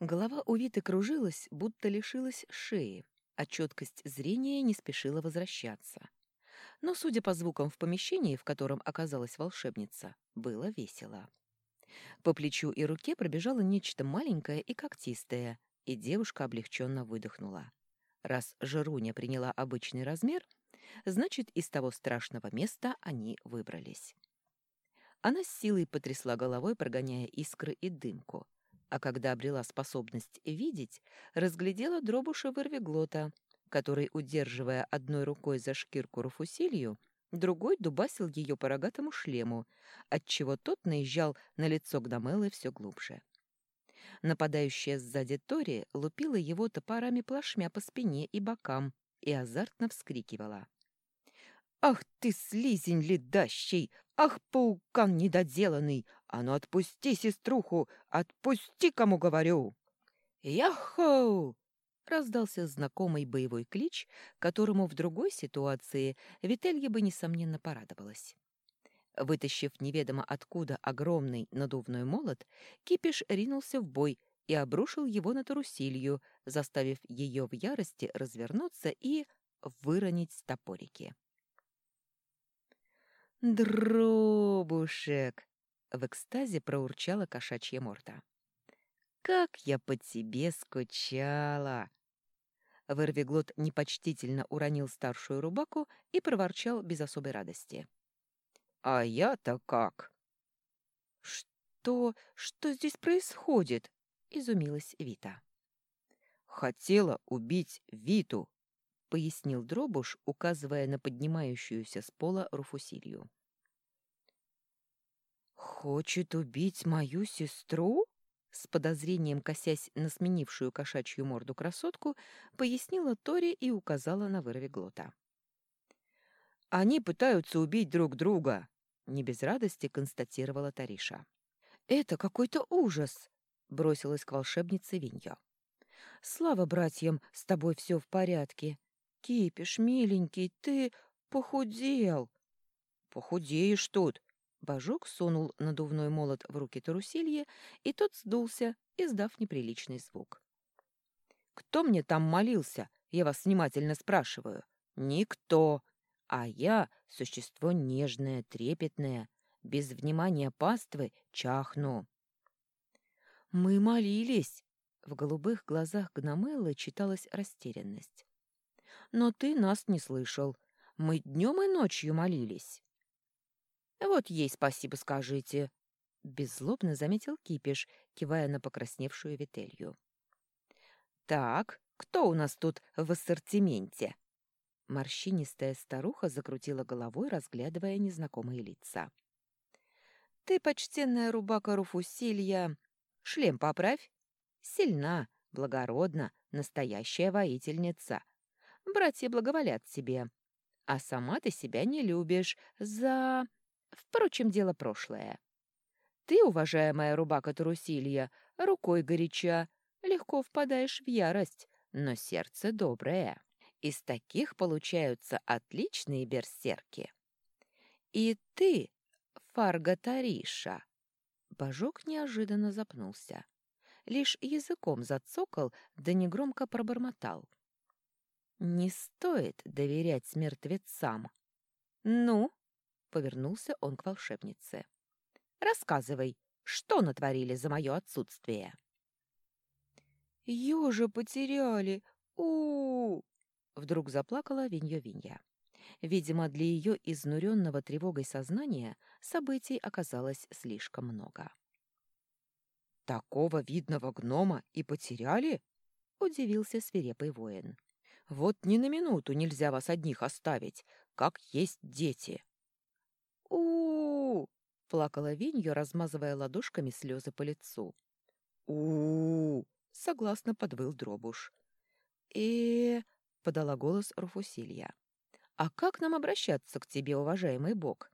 Голова у Виты кружилась, будто лишилась шеи, а четкость зрения не спешила возвращаться. Но, судя по звукам в помещении, в котором оказалась волшебница, было весело. По плечу и руке пробежало нечто маленькое и когтистое, и девушка облегченно выдохнула. Раз Жируня приняла обычный размер, значит, из того страшного места они выбрались. Она с силой потрясла головой, прогоняя искры и дымку, а когда обрела способность видеть, разглядела дробуша вырвиглота, который, удерживая одной рукой за шкирку Руфусилью, другой дубасил ее по рогатому шлему, отчего тот наезжал на лицо Гномеллы все глубже. Нападающая сзади Тори лупила его топорами плашмя по спине и бокам и азартно вскрикивала. «Ах ты, слизень ледащий! Ах, паукан недоделанный! А ну отпусти сеструху! Отпусти, кому говорю!» «Яхоу!» — раздался знакомый боевой клич, которому в другой ситуации Вителья бы, несомненно, порадовалась. Вытащив неведомо откуда огромный надувной молот, Кипиш ринулся в бой и обрушил его на Тарусилью, заставив ее в ярости развернуться и выронить топорики. «Дробушек!» — в экстазе проурчала кошачья морда. «Как я по тебе скучала!» Вырвиглот непочтительно уронил старшую рубаку и проворчал без особой радости. «А я-то как?» «Что... что здесь происходит?» — изумилась Вита. «Хотела убить Виту», — пояснил Дробуш, указывая на поднимающуюся с пола Руфусилью. «Хочет убить мою сестру?» С подозрением косясь на сменившую кошачью морду красотку, пояснила Тори и указала на вырви глота. «Они пытаются убить друг друга», — не без радости констатировала Тариша. «Это какой-то ужас!» — бросилась к волшебнице Винья. «Слава братьям, с тобой все в порядке. Кипиш, миленький, ты похудел. Похудеешь тут. Божок сунул надувной молот в руки Тарусилье, и тот сдулся, издав неприличный звук. «Кто мне там молился? Я вас внимательно спрашиваю. Никто. А я — существо нежное, трепетное. Без внимания паствы чахну». «Мы молились!» В голубых глазах Гномеллы читалась растерянность но ты нас не слышал. Мы днем и ночью молились». «Вот ей спасибо скажите», — беззлобно заметил Кипиш, кивая на покрасневшую Вителью. «Так, кто у нас тут в ассортименте?» Морщинистая старуха закрутила головой, разглядывая незнакомые лица. «Ты, почтенная рубака Руфусилья, шлем поправь. Сильна, благородна, настоящая воительница. Братья благоволят тебе. А сама ты себя не любишь за... Впрочем, дело прошлое. Ты, уважаемая рубака Трусилья, рукой горяча, легко впадаешь в ярость, но сердце доброе. Из таких получаются отличные берсерки. И ты, Фарга Тариша. Божок неожиданно запнулся. Лишь языком зацокал, да негромко пробормотал. Не стоит доверять мертвецам. Ну, повернулся он к волшебнице. Рассказывай, что натворили за мое отсутствие? Ёжа потеряли. У, -у, у Вдруг заплакала Винья-Винья. Видимо, для ее изнуренного тревогой сознания событий оказалось слишком много. «Такого видного гнома и потеряли?» — удивился свирепый воин. Вот ни на минуту нельзя вас одних оставить, как есть дети. У у, плакала Винья, размазывая ладошками слезы по лицу. -у, -у согласно подвыл Дробуш. э подала голос Руфусилья. «А как нам обращаться к тебе, уважаемый бог?»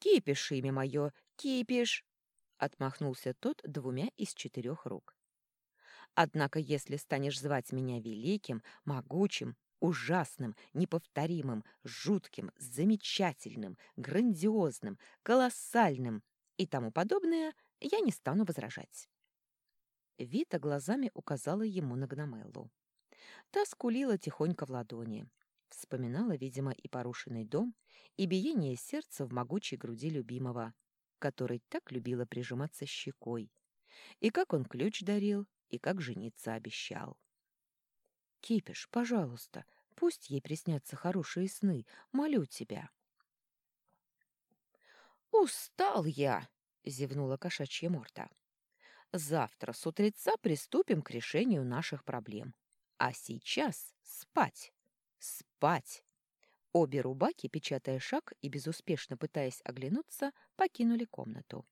«Кипиш, имя мое, кипиш!» — отмахнулся тот двумя из четырех рук. Однако если станешь звать меня великим, могучим, ужасным, неповторимым, жутким, замечательным, грандиозным, колоссальным и тому подобное, я не стану возражать. Вита глазами указала ему на Гномеллу. Та скулила тихонько в ладони. Вспоминала, видимо, и порушенный дом, и биение сердца в могучей груди любимого, который так любила прижиматься щекой, и как он ключ дарил, и как жениться обещал. «Кипиш, пожалуйста, пусть ей приснятся хорошие сны, молю тебя». «Устал я!» — зевнула кошачья морда. «Завтра с утреца приступим к решению наших проблем. А сейчас спать! Спать!» Обе рубаки, печатая шаг и безуспешно пытаясь оглянуться, покинули комнату.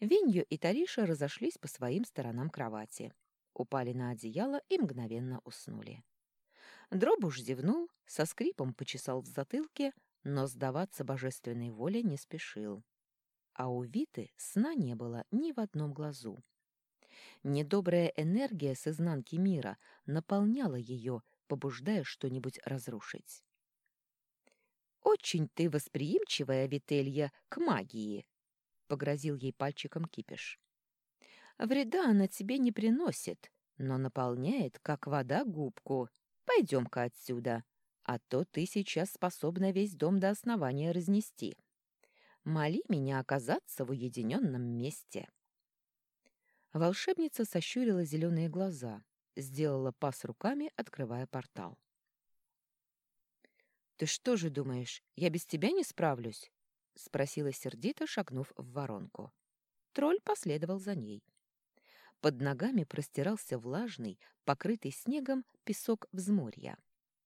Винью и Тариша разошлись по своим сторонам кровати, упали на одеяло и мгновенно уснули. Дробуш зевнул, со скрипом почесал в затылке, но сдаваться божественной воле не спешил. А у Виты сна не было ни в одном глазу. Недобрая энергия с изнанки мира наполняла ее, побуждая что-нибудь разрушить. «Очень ты восприимчивая, Вителья, к магии!» — погрозил ей пальчиком кипиш. «Вреда она тебе не приносит, но наполняет, как вода, губку. Пойдем-ка отсюда, а то ты сейчас способна весь дом до основания разнести. Моли меня оказаться в уединенном месте». Волшебница сощурила зеленые глаза, сделала пас руками, открывая портал. «Ты что же думаешь, я без тебя не справлюсь?» — спросила сердито, шагнув в воронку. Тролль последовал за ней. Под ногами простирался влажный, покрытый снегом песок взморья.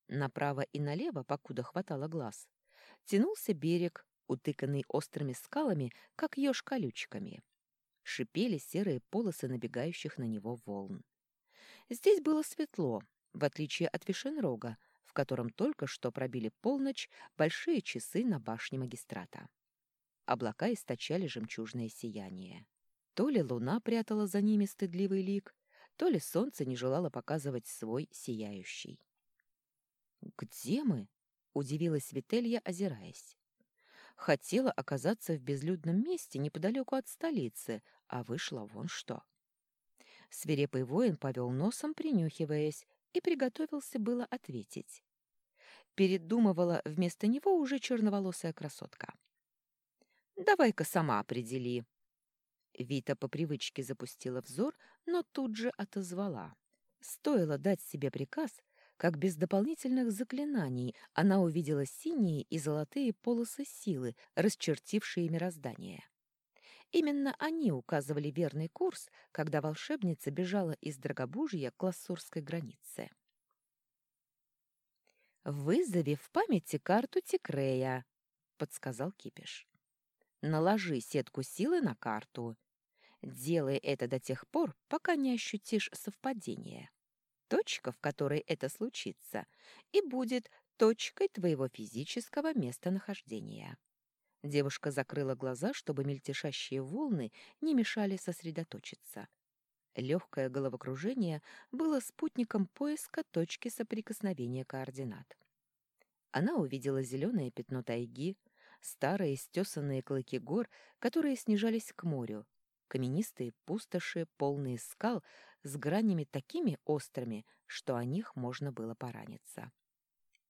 Направо и налево, покуда хватало глаз, тянулся берег, утыканный острыми скалами, как еж колючками. Шипели серые полосы набегающих на него волн. Здесь было светло, в отличие от Вишенрога, в котором только что пробили полночь большие часы на башне магистрата. Облака источали жемчужное сияние. То ли луна прятала за ними стыдливый лик, то ли солнце не желало показывать свой сияющий. «Где мы?» — удивилась Вителья, озираясь. Хотела оказаться в безлюдном месте неподалеку от столицы, а вышло вон что. Свирепый воин повел носом, принюхиваясь, и приготовился было ответить. Передумывала вместо него уже черноволосая красотка. «Давай-ка сама определи». Вита по привычке запустила взор, но тут же отозвала. Стоило дать себе приказ, как без дополнительных заклинаний она увидела синие и золотые полосы силы, расчертившие мироздание. Именно они указывали верный курс, когда волшебница бежала из Драгобужья к Лассурской границе. «Вызови в памяти карту Тикрея», — подсказал Кипиш. «Наложи сетку силы на карту. Делай это до тех пор, пока не ощутишь совпадение. Точка, в которой это случится, и будет точкой твоего физического местонахождения». Девушка закрыла глаза, чтобы мельтешащие волны не мешали сосредоточиться. Легкое головокружение было спутником поиска точки соприкосновения координат. Она увидела зеленое пятно тайги, старые стесанные клыки гор, которые снижались к морю, каменистые пустоши, полные скал с гранями такими острыми, что о них можно было пораниться.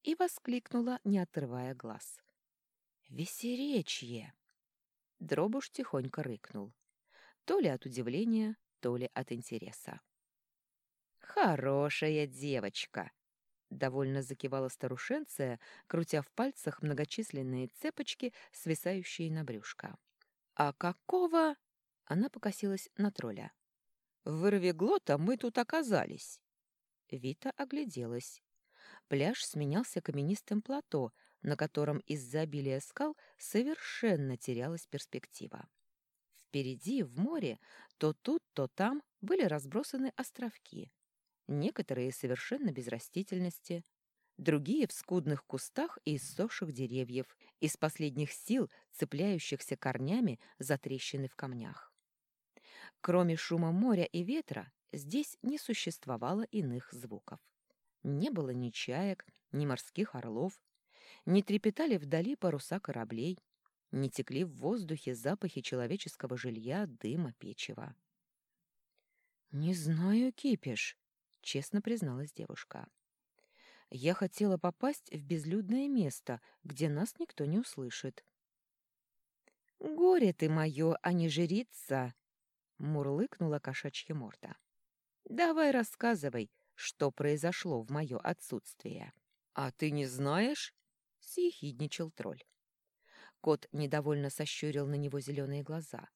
И воскликнула, не отрывая глаз. «Весеречье!» Дробуш тихонько рыкнул. То ли от удивления, то ли от интереса. «Хорошая девочка!» — довольно закивала старушенция, крутя в пальцах многочисленные цепочки, свисающие на брюшко. «А какого...» — она покосилась на тролля. «В глота мы тут оказались!» Вита огляделась. Пляж сменялся каменистым плато, на котором из-за обилия скал совершенно терялась перспектива. Впереди, в море, то тут, то там были разбросаны островки. Некоторые совершенно без растительности, другие в скудных кустах и иссохших деревьев, из последних сил цепляющихся корнями за трещины в камнях. Кроме шума моря и ветра, здесь не существовало иных звуков. Не было ни чаек, ни морских орлов, не трепетали вдали паруса кораблей, не текли в воздухе запахи человеческого жилья, дыма, печева. «Не знаю, Кипиш», — честно призналась девушка. «Я хотела попасть в безлюдное место, где нас никто не услышит». «Горе ты мое, а не жрица!» — мурлыкнула кошачья морда. «Давай рассказывай, что произошло в мое отсутствие». «А ты не знаешь?» — съехидничал тролль. Кот недовольно сощурил на него зеленые глаза.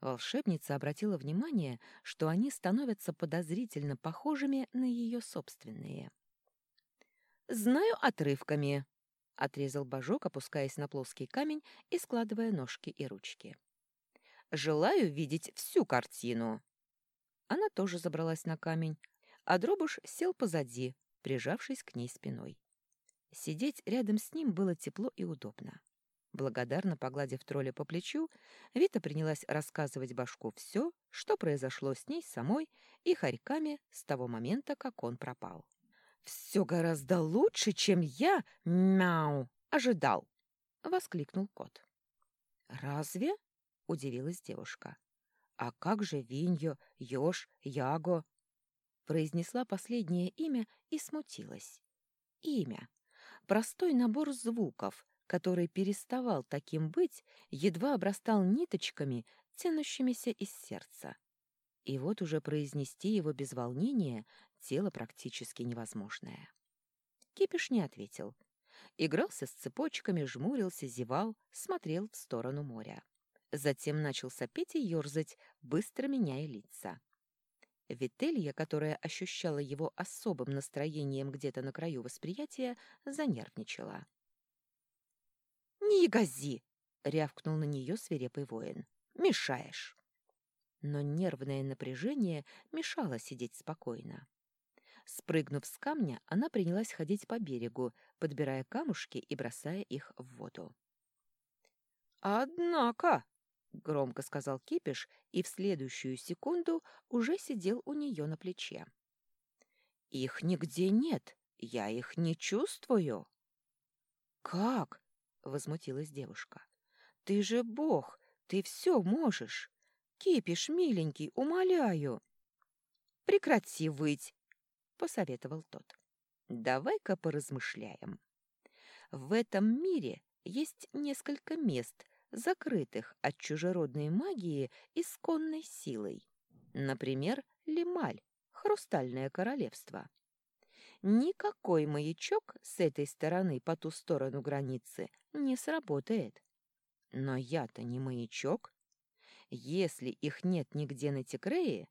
Волшебница обратила внимание, что они становятся подозрительно похожими на ее собственные. «Знаю отрывками», — отрезал Божок, опускаясь на плоский камень и складывая ножки и ручки. «Желаю видеть всю картину». Она тоже забралась на камень, а Дробуш сел позади, прижавшись к ней спиной. Сидеть рядом с ним было тепло и удобно. Благодарно погладив тролля по плечу, Вита принялась рассказывать башку все, что произошло с ней самой и хорьками с того момента, как он пропал. «Все гораздо лучше, чем я, мяу, ожидал!» — воскликнул кот. «Разве?» — удивилась девушка. «А как же Виньо, Ёж, Яго?» Произнесла последнее имя и смутилась. Имя. Простой набор звуков, который переставал таким быть, едва обрастал ниточками, тянущимися из сердца. И вот уже произнести его без волнения — тело практически невозможное. Кипиш не ответил. Игрался с цепочками, жмурился, зевал, смотрел в сторону моря. Затем начал сопеть и ерзать, быстро меняя лица. Вителья, которая ощущала его особым настроением где-то на краю восприятия, занервничала. «Не ягози!» — рявкнул на нее свирепый воин. «Мешаешь!» Но нервное напряжение мешало сидеть спокойно. Спрыгнув с камня, она принялась ходить по берегу, подбирая камушки и бросая их в воду. «Однако!» — громко сказал Кипиш и в следующую секунду уже сидел у нее на плече. «Их нигде нет, я их не чувствую». «Как?» возмутилась девушка. Ты же бог, ты все можешь. Кипиш, миленький, умоляю. Прекрати выть, посоветовал тот. Давай-ка поразмышляем. В этом мире есть несколько мест, закрытых от чужеродной магии исконной силой. Например, Лемаль, Хрустальное королевство. Никакой маячок с этой стороны по ту сторону границы не сработает. Но я-то не маячок. Если их нет нигде на Тикрее,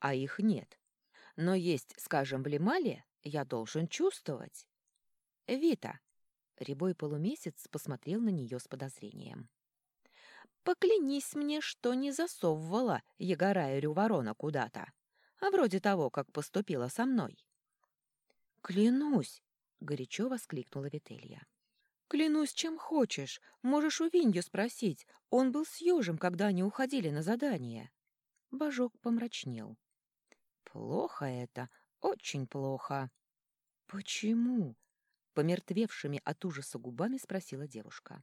а их нет, но есть, скажем, в Лимале, я должен чувствовать. Вита. Рябой полумесяц посмотрел на нее с подозрением. Поклянись мне, что не засовывала Егорая ворона куда-то, а вроде того, как поступила со мной. «Клянусь!» — горячо воскликнула Вителья. «Клянусь, чем хочешь. Можешь у Винью спросить. Он был с Ёжем, когда они уходили на задание». Божок помрачнел. «Плохо это, очень плохо». «Почему?» — помертвевшими от ужаса губами спросила девушка.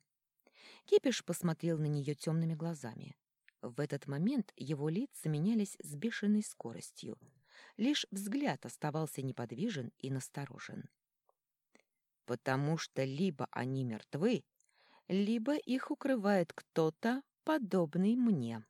Кипиш посмотрел на нее темными глазами. В этот момент его лица менялись с бешеной скоростью. Лишь взгляд оставался неподвижен и насторожен. «Потому что либо они мертвы, либо их укрывает кто-то, подобный мне».